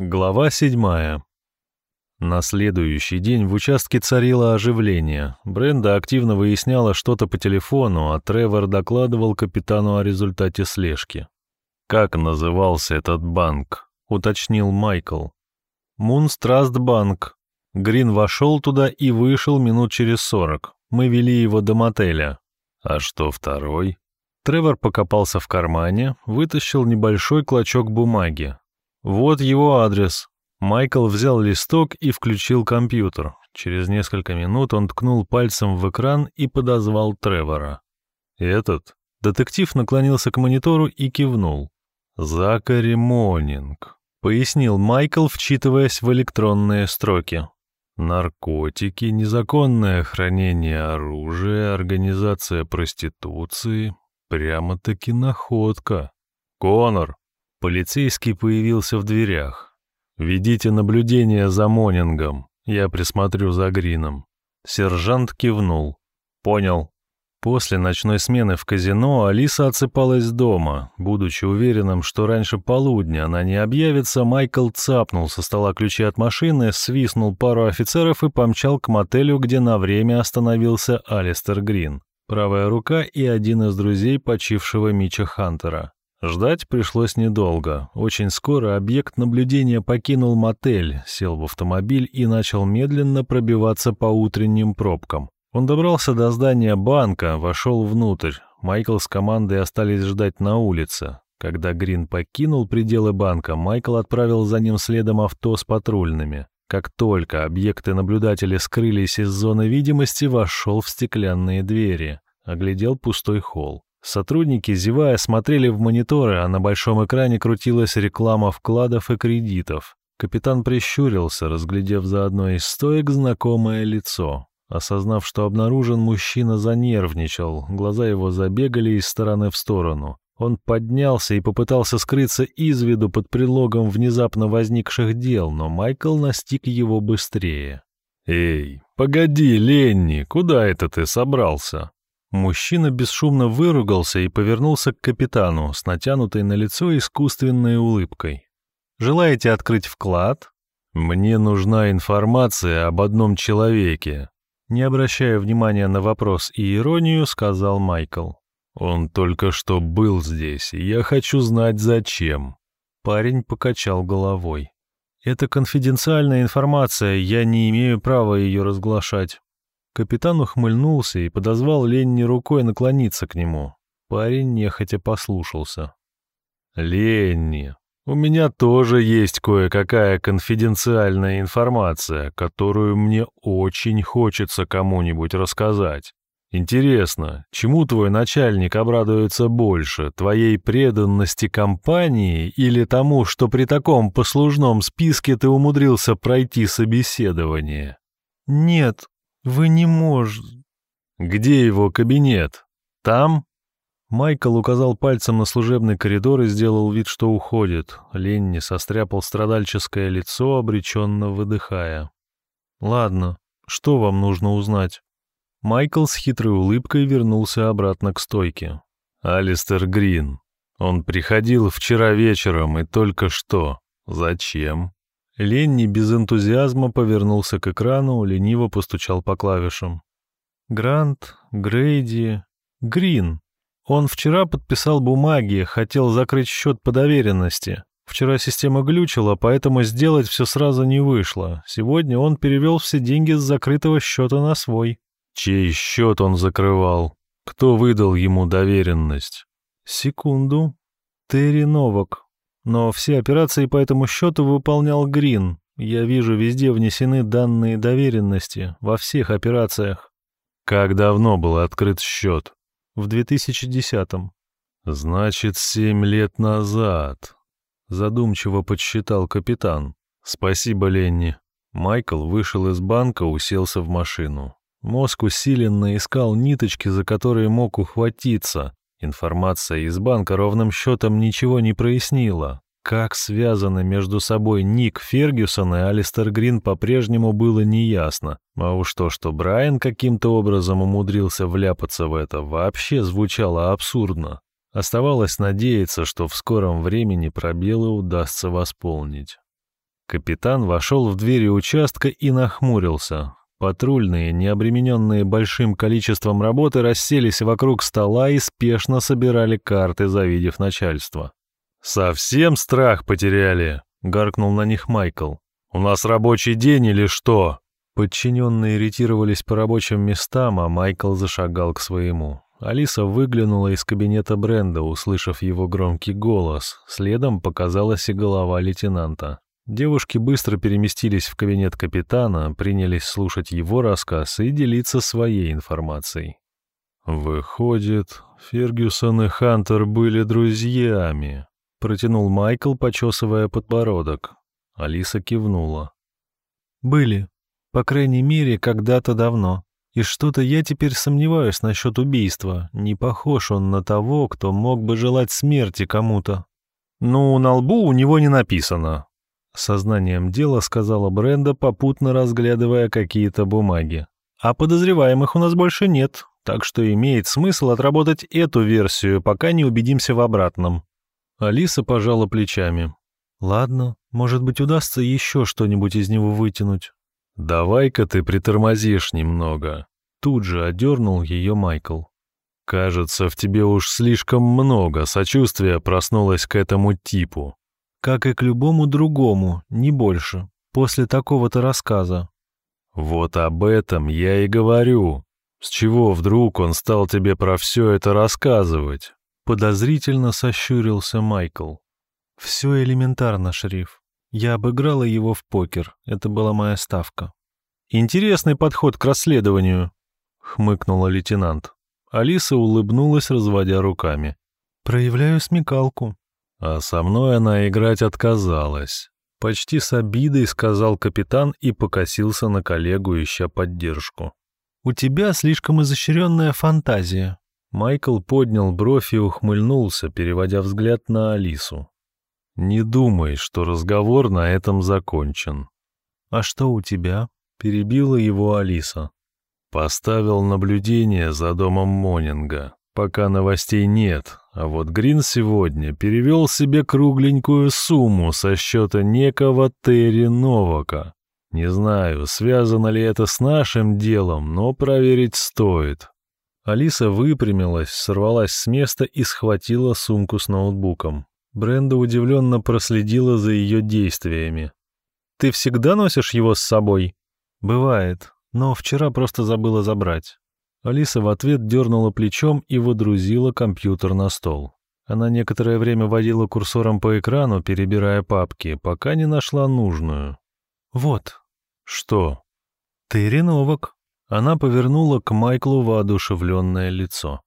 Глава седьмая. На следующий день в участке царило оживление. Бренда активно выясняла что-то по телефону, а Тревор докладывал капитану о результате слежки. «Как назывался этот банк?» — уточнил Майкл. «Мунстраст банк. Грин вошел туда и вышел минут через сорок. Мы вели его до мотеля». «А что второй?» Тревор покопался в кармане, вытащил небольшой клочок бумаги. Вот его адрес. Майкл взял листок и включил компьютер. Через несколько минут он ткнул пальцем в экран и подозвал Тревора. «Этот?» Детектив наклонился к монитору и кивнул. «Закари Монинг», — пояснил Майкл, вчитываясь в электронные строки. «Наркотики, незаконное хранение оружия, организация проституции. Прямо-таки находка. Конор, Полицейский появился в дверях. «Ведите наблюдение за Монингом, я присмотрю за Грином». Сержант кивнул. «Понял». После ночной смены в казино Алиса отсыпалась дома. Будучи уверенным, что раньше полудня она не объявится, Майкл цапнул со стола ключи от машины, свистнул пару офицеров и помчал к мотелю, где на время остановился Алистер Грин, правая рука и один из друзей почившего Мича Хантера. Ждать пришлось недолго. Очень скоро объект наблюдения покинул мотель, сел в автомобиль и начал медленно пробиваться по утренним пробкам. Он добрался до здания банка, вошел внутрь. Майкл с командой остались ждать на улице. Когда Грин покинул пределы банка, Майкл отправил за ним следом авто с патрульными. Как только объекты наблюдателя скрылись из зоны видимости, вошел в стеклянные двери, оглядел пустой холл. Сотрудники, зевая, смотрели в мониторы, а на большом экране крутилась реклама вкладов и кредитов. Капитан прищурился, разглядев за одной из стоек знакомое лицо. Осознав, что обнаружен, мужчина занервничал, глаза его забегали из стороны в сторону. Он поднялся и попытался скрыться из виду под предлогом внезапно возникших дел, но Майкл настиг его быстрее. «Эй, погоди, Ленни, куда это ты собрался?» Мужчина бесшумно выругался и повернулся к капитану с натянутой на лицо искусственной улыбкой. «Желаете открыть вклад?» «Мне нужна информация об одном человеке», не обращая внимания на вопрос и иронию, сказал Майкл. «Он только что был здесь, и я хочу знать, зачем». Парень покачал головой. «Это конфиденциальная информация, я не имею права ее разглашать». Капитан ухмыльнулся и подозвал Ленни рукой наклониться к нему. Парень нехотя послушался. «Ленни, у меня тоже есть кое-какая конфиденциальная информация, которую мне очень хочется кому-нибудь рассказать. Интересно, чему твой начальник обрадуется больше, твоей преданности компании или тому, что при таком послужном списке ты умудрился пройти собеседование?» «Нет, «Вы не можете...» «Где его кабинет? Там?» Майкл указал пальцем на служебный коридор и сделал вид, что уходит. Ленни состряпал страдальческое лицо, обреченно выдыхая. «Ладно, что вам нужно узнать?» Майкл с хитрой улыбкой вернулся обратно к стойке. «Алистер Грин. Он приходил вчера вечером и только что. Зачем?» Ленни без энтузиазма повернулся к экрану, лениво постучал по клавишам. «Грант, Грейди, Грин. Он вчера подписал бумаги, хотел закрыть счет по доверенности. Вчера система глючила, поэтому сделать все сразу не вышло. Сегодня он перевел все деньги с закрытого счета на свой». «Чей счет он закрывал? Кто выдал ему доверенность?» «Секунду. Терри Новак, но все операции по этому счету выполнял Грин. Я вижу, везде внесены данные доверенности, во всех операциях. Как давно был открыт счет? В 2010-м. Значит, семь лет назад. Задумчиво подсчитал капитан. Спасибо, Ленни. Майкл вышел из банка, уселся в машину. Мозг усиленно искал ниточки, за которые мог ухватиться, Информация из банка ровным счетом ничего не прояснила. Как связаны между собой Ник Фергюсон и Алистер Грин по-прежнему было неясно. А уж то, что Брайан каким-то образом умудрился вляпаться в это, вообще звучало абсурдно. Оставалось надеяться, что в скором времени пробелы удастся восполнить. Капитан вошел в двери участка и нахмурился. Патрульные, не обремененные большим количеством работы, расселись вокруг стола и спешно собирали карты, завидев начальство. «Совсем страх потеряли?» — гаркнул на них Майкл. «У нас рабочий день или что?» Подчиненные иритировались по рабочим местам, а Майкл зашагал к своему. Алиса выглянула из кабинета Бренда, услышав его громкий голос. Следом показалась и голова лейтенанта. Девушки быстро переместились в кабинет капитана, принялись слушать его рассказ и делиться своей информацией. «Выходит, Фергюсон и Хантер были друзьями», — протянул Майкл, почесывая подбородок. Алиса кивнула. «Были. По крайней мере, когда-то давно. И что-то я теперь сомневаюсь насчет убийства. Не похож он на того, кто мог бы желать смерти кому-то». «Ну, на лбу у него не написано», Сознанием дела сказала Бренда, попутно разглядывая какие-то бумаги. А подозреваемых у нас больше нет, так что имеет смысл отработать эту версию, пока не убедимся в обратном. Алиса пожала плечами. Ладно, может быть, удастся еще что-нибудь из него вытянуть. Давай-ка ты притормозишь немного. Тут же одернул ее Майкл. Кажется, в тебе уж слишком много сочувствия проснулось к этому типу как и к любому другому, не больше, после такого-то рассказа. Вот об этом я и говорю. С чего вдруг он стал тебе про все это рассказывать? Подозрительно сощурился Майкл. Все элементарно, шериф. Я обыграла его в покер. Это была моя ставка. Интересный подход к расследованию, хмыкнула лейтенант. Алиса улыбнулась, разводя руками. Проявляю смекалку. А со мной она играть отказалась. Почти с обидой сказал капитан и покосился на коллегу, ища поддержку. «У тебя слишком изощренная фантазия». Майкл поднял бровь и ухмыльнулся, переводя взгляд на Алису. «Не думай, что разговор на этом закончен». «А что у тебя?» — перебила его Алиса. «Поставил наблюдение за домом Монинга. Пока новостей нет, а вот Грин сегодня перевел себе кругленькую сумму со счета некого Терри Новака. Не знаю, связано ли это с нашим делом, но проверить стоит. Алиса выпрямилась, сорвалась с места и схватила сумку с ноутбуком. Бренда удивленно проследила за ее действиями. «Ты всегда носишь его с собой?» «Бывает, но вчера просто забыла забрать». Алиса в ответ дернула плечом и водрузила компьютер на стол. Она некоторое время водила курсором по экрану, перебирая папки, пока не нашла нужную. «Вот». «Что?» «Ты реновок». Она повернула к Майклу воодушевленное лицо.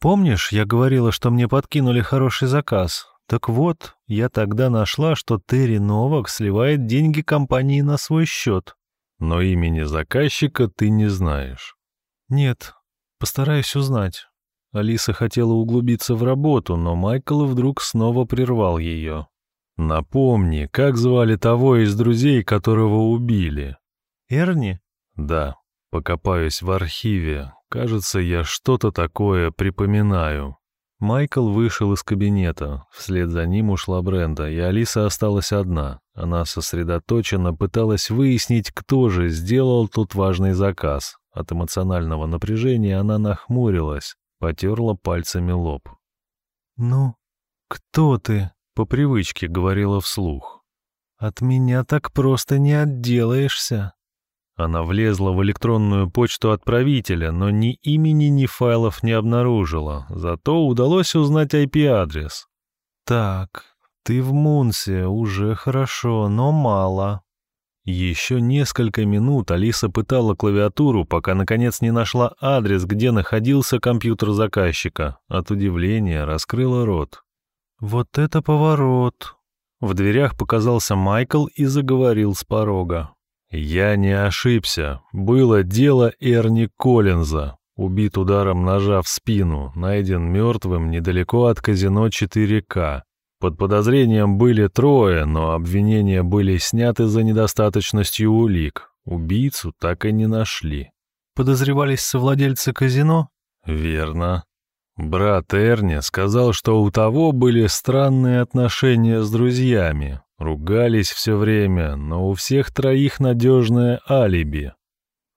«Помнишь, я говорила, что мне подкинули хороший заказ? Так вот, я тогда нашла, что Терри Новак сливает деньги компании на свой счет». «Но имени заказчика ты не знаешь». «Нет, постараюсь узнать». Алиса хотела углубиться в работу, но Майкл вдруг снова прервал ее. «Напомни, как звали того из друзей, которого убили?» «Эрни?» «Да, покопаюсь в архиве. Кажется, я что-то такое припоминаю». Майкл вышел из кабинета. Вслед за ним ушла Бренда, и Алиса осталась одна. Она сосредоточенно пыталась выяснить, кто же сделал тут важный заказ. От эмоционального напряжения она нахмурилась, потерла пальцами лоб. «Ну, кто ты?» — по привычке говорила вслух. «От меня так просто не отделаешься». Она влезла в электронную почту отправителя, но ни имени, ни файлов не обнаружила, зато удалось узнать IP-адрес. «Так, ты в Мунсе, уже хорошо, но мало». Еще несколько минут Алиса пытала клавиатуру, пока наконец не нашла адрес, где находился компьютер заказчика. От удивления раскрыла рот. «Вот это поворот!» В дверях показался Майкл и заговорил с порога. «Я не ошибся. Было дело Эрни Коллинза. Убит ударом ножа в спину, найден мертвым недалеко от казино 4К. Под подозрением были трое, но обвинения были сняты за недостаточностью улик. Убийцу так и не нашли. Подозревались совладельцы казино? Верно. Брат Эрни сказал, что у того были странные отношения с друзьями. Ругались все время, но у всех троих надежное алиби.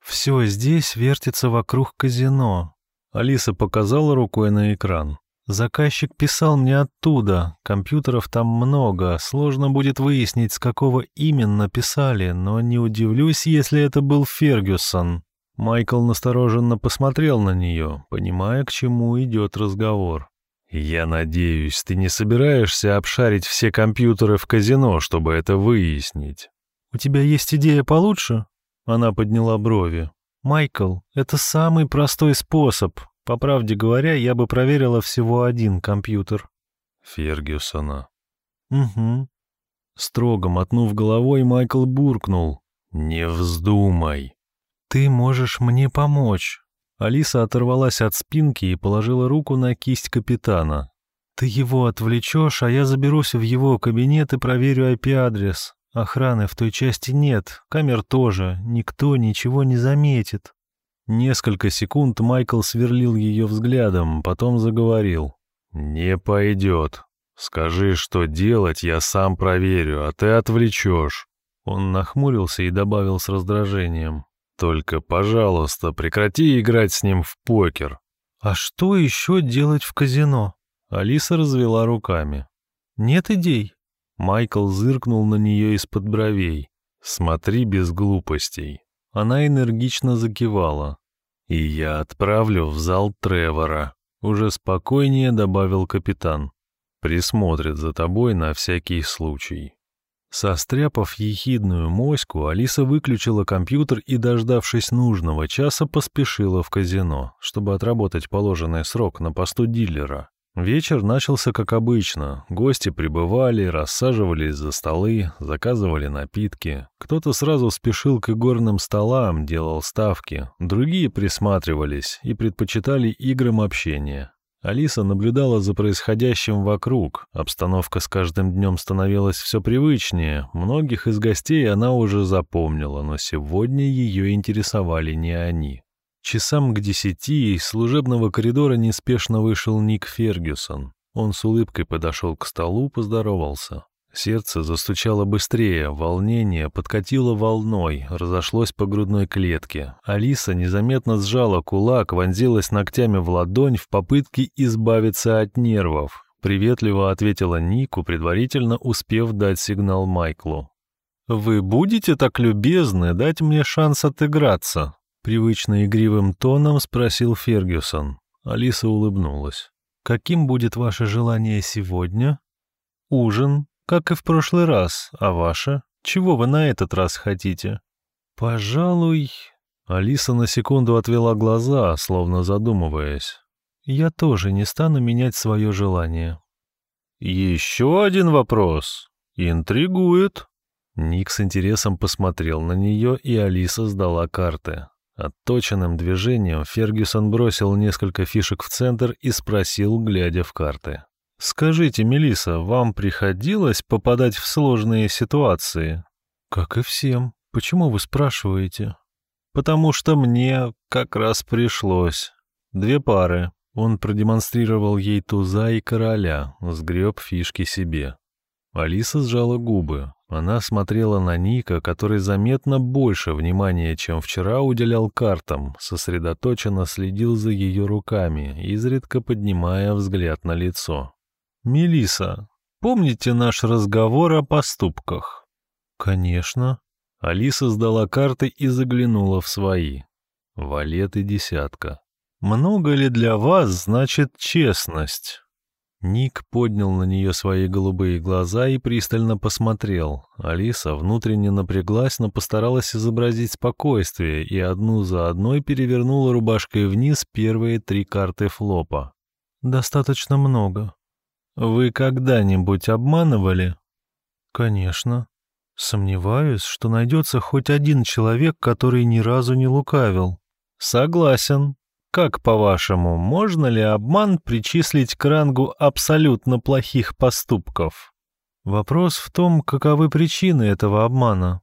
Все здесь вертится вокруг казино. Алиса показала рукой на экран. Заказчик писал мне оттуда, компьютеров там много, сложно будет выяснить, с какого именно писали, но не удивлюсь, если это был Фергюсон. Майкл настороженно посмотрел на нее, понимая, к чему идет разговор. «Я надеюсь, ты не собираешься обшарить все компьютеры в казино, чтобы это выяснить?» «У тебя есть идея получше?» Она подняла брови. «Майкл, это самый простой способ. По правде говоря, я бы проверила всего один компьютер. Фергюсона. Угу. Строго мотнув головой, Майкл буркнул. «Не вздумай». «Ты можешь мне помочь». Алиса оторвалась от спинки и положила руку на кисть капитана. «Ты его отвлечешь, а я заберусь в его кабинет и проверю IP-адрес. Охраны в той части нет, камер тоже, никто ничего не заметит». Несколько секунд Майкл сверлил ее взглядом, потом заговорил. «Не пойдет. Скажи, что делать, я сам проверю, а ты отвлечешь». Он нахмурился и добавил с раздражением. «Только, пожалуйста, прекрати играть с ним в покер». «А что еще делать в казино?» Алиса развела руками. «Нет идей?» Майкл зыркнул на нее из-под бровей. «Смотри без глупостей. Она энергично закивала. «И я отправлю в зал Тревора», — уже спокойнее добавил капитан. «Присмотрит за тобой на всякий случай». Состряпав ехидную моську, Алиса выключила компьютер и, дождавшись нужного часа, поспешила в казино, чтобы отработать положенный срок на посту дилера. Вечер начался как обычно. Гости прибывали, рассаживались за столы, заказывали напитки. Кто-то сразу спешил к игорным столам, делал ставки. Другие присматривались и предпочитали играм общения. Алиса наблюдала за происходящим вокруг. Обстановка с каждым днем становилась все привычнее. Многих из гостей она уже запомнила, но сегодня ее интересовали не они. Часам к десяти из служебного коридора неспешно вышел Ник Фергюсон. Он с улыбкой подошел к столу, поздоровался. Сердце застучало быстрее, волнение подкатило волной, разошлось по грудной клетке. Алиса незаметно сжала кулак, вонзилась ногтями в ладонь в попытке избавиться от нервов. Приветливо ответила Нику, предварительно успев дать сигнал Майклу. «Вы будете так любезны дать мне шанс отыграться?» Привычно игривым тоном спросил Фергюсон. Алиса улыбнулась. «Каким будет ваше желание сегодня?» «Ужин, как и в прошлый раз. А ваше? Чего вы на этот раз хотите?» «Пожалуй...» Алиса на секунду отвела глаза, словно задумываясь. «Я тоже не стану менять свое желание». «Еще один вопрос. Интригует». Ник с интересом посмотрел на нее, и Алиса сдала карты. Отточенным движением Фергюсон бросил несколько фишек в центр и спросил, глядя в карты. «Скажите, Мелиса, вам приходилось попадать в сложные ситуации?» «Как и всем. Почему вы спрашиваете?» «Потому что мне как раз пришлось. Две пары. Он продемонстрировал ей туза и короля, сгреб фишки себе. Алиса сжала губы. Она смотрела на Ника, который заметно больше внимания, чем вчера уделял картам, сосредоточенно следил за ее руками, изредка поднимая взгляд на лицо. Мелиса, помните наш разговор о поступках?» «Конечно». Алиса сдала карты и заглянула в свои. Валет и десятка. «Много ли для вас значит честность?» Ник поднял на нее свои голубые глаза и пристально посмотрел. Алиса внутренне напряглась, но постаралась изобразить спокойствие и одну за одной перевернула рубашкой вниз первые три карты флопа. «Достаточно много. Вы когда-нибудь обманывали?» «Конечно. Сомневаюсь, что найдется хоть один человек, который ни разу не лукавил». «Согласен», как, по-вашему, можно ли обман причислить к рангу абсолютно плохих поступков? Вопрос в том, каковы причины этого обмана.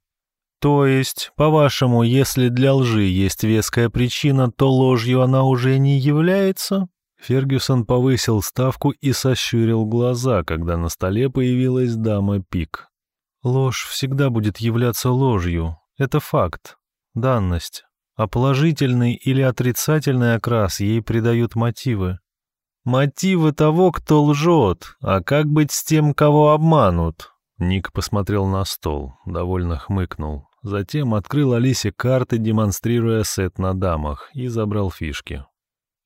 То есть, по-вашему, если для лжи есть веская причина, то ложью она уже не является? Фергюсон повысил ставку и сощурил глаза, когда на столе появилась дама пик. Ложь всегда будет являться ложью. Это факт, данность. А положительный или отрицательный окрас ей придают мотивы. Мотивы того, кто лжет, а как быть с тем, кого обманут? Ник посмотрел на стол, довольно хмыкнул. Затем открыл Алисе карты, демонстрируя сет на дамах, и забрал фишки.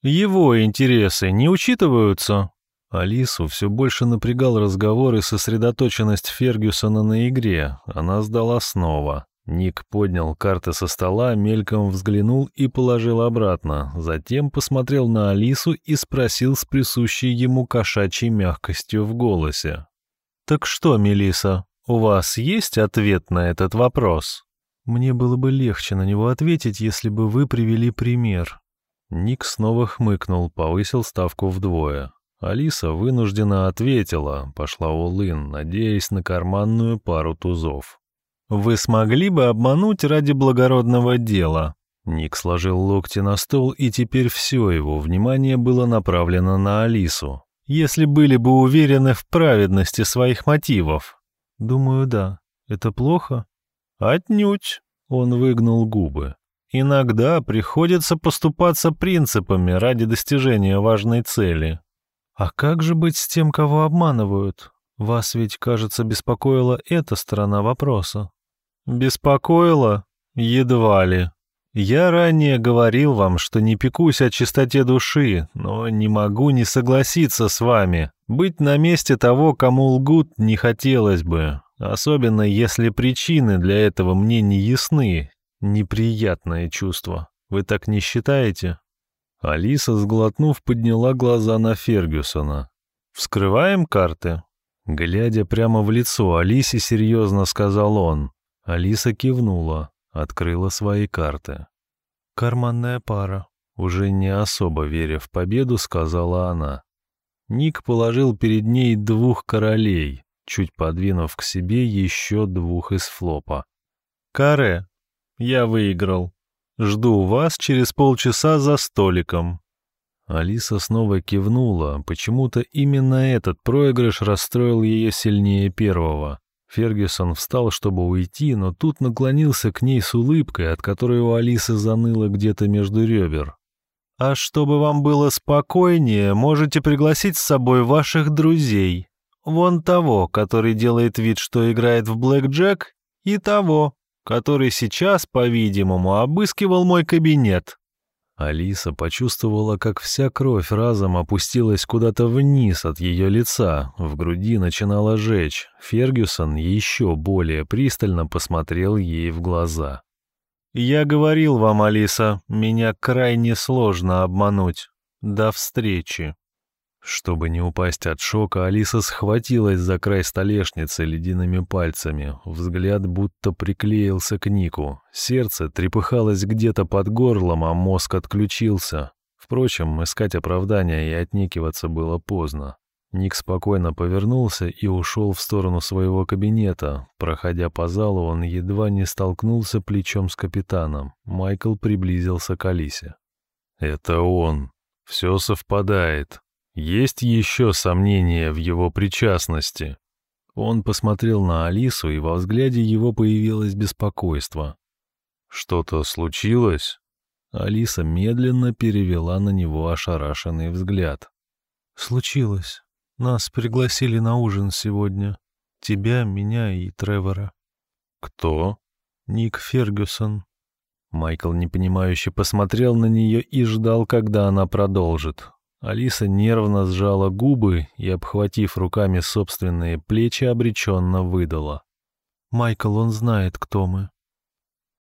«Его интересы не учитываются?» Алису все больше напрягал разговор и сосредоточенность Фергюсона на игре. Она сдала снова. Ник поднял карты со стола, мельком взглянул и положил обратно. Затем посмотрел на Алису и спросил с присущей ему кошачьей мягкостью в голосе. «Так что, Мелиса, у вас есть ответ на этот вопрос?» «Мне было бы легче на него ответить, если бы вы привели пример». Ник снова хмыкнул, повысил ставку вдвое. Алиса вынуждена ответила, пошла улын, надеясь на карманную пару тузов. «Вы смогли бы обмануть ради благородного дела?» Ник сложил локти на стол, и теперь все его внимание было направлено на Алису. «Если были бы уверены в праведности своих мотивов». «Думаю, да. Это плохо?» «Отнюдь», — он выгнул губы. «Иногда приходится поступаться принципами ради достижения важной цели». «А как же быть с тем, кого обманывают? Вас ведь, кажется, беспокоила эта сторона вопроса». Беспокоило? Едва ли. Я ранее говорил вам, что не пекусь о чистоте души, но не могу не согласиться с вами. Быть на месте того, кому лгут, не хотелось бы, особенно если причины для этого мне не ясны. Неприятное чувство. Вы так не считаете? Алиса, сглотнув, подняла глаза на Фергюсона. «Вскрываем карты?» Глядя прямо в лицо Алисе, серьезно сказал он. Алиса кивнула, открыла свои карты. «Карманная пара», — уже не особо веря в победу, сказала она. Ник положил перед ней двух королей, чуть подвинув к себе еще двух из флопа. «Каре, я выиграл. Жду вас через полчаса за столиком». Алиса снова кивнула, почему-то именно этот проигрыш расстроил ее сильнее первого. Фергюсон встал, чтобы уйти, но тут наклонился к ней с улыбкой, от которой у Алисы заныло где-то между ребер. «А чтобы вам было спокойнее, можете пригласить с собой ваших друзей. Вон того, который делает вид, что играет в блэк-джек, и того, который сейчас, по-видимому, обыскивал мой кабинет. Алиса почувствовала, как вся кровь разом опустилась куда-то вниз от ее лица, в груди начинала жечь. Фергюсон еще более пристально посмотрел ей в глаза. «Я говорил вам, Алиса, меня крайне сложно обмануть. До встречи». Чтобы не упасть от шока, Алиса схватилась за край столешницы ледяными пальцами. Взгляд будто приклеился к Нику. Сердце трепыхалось где-то под горлом, а мозг отключился. Впрочем, искать оправдания и отнекиваться было поздно. Ник спокойно повернулся и ушел в сторону своего кабинета. Проходя по залу, он едва не столкнулся плечом с капитаном. Майкл приблизился к Алисе. «Это он. Все совпадает. Есть еще сомнения в его причастности. Он посмотрел на Алису, и во взгляде его появилось беспокойство. «Что-то случилось?» Алиса медленно перевела на него ошарашенный взгляд. «Случилось. Нас пригласили на ужин сегодня. Тебя, меня и Тревора». «Кто?» «Ник Фергюсон». Майкл непонимающе посмотрел на нее и ждал, когда она продолжит. Алиса нервно сжала губы и, обхватив руками собственные плечи, обреченно выдала. «Майкл, он знает, кто мы.